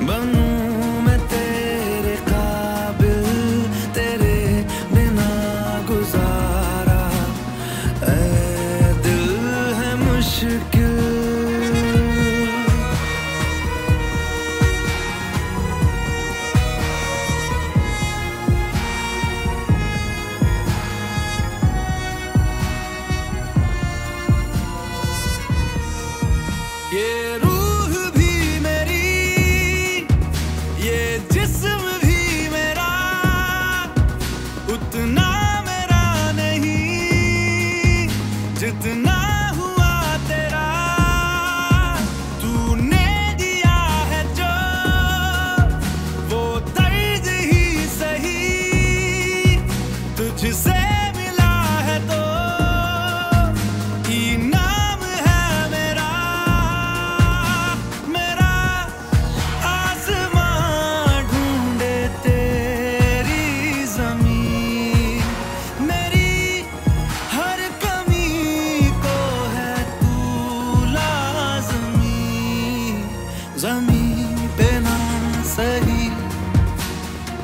门。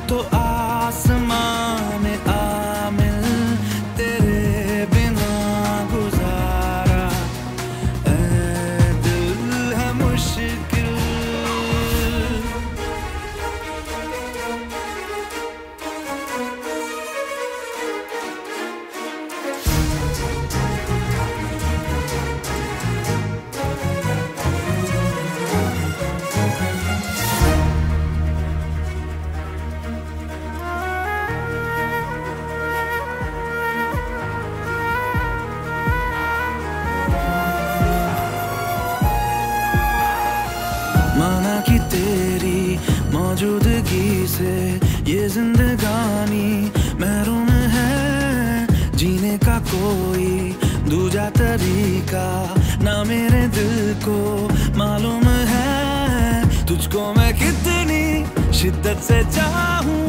junto मौजूदगी से ये जिंदगानी महरूम है। जीने का कोई दूजा तरीका ना मेरे दिल को मालूम है। तुझको मैं कितनी शिद्दत से चाहे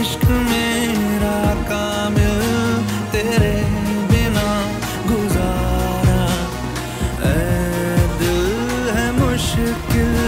इश्क मेरा काम तेरे बिना गुजारा। दिल है मुश्किल।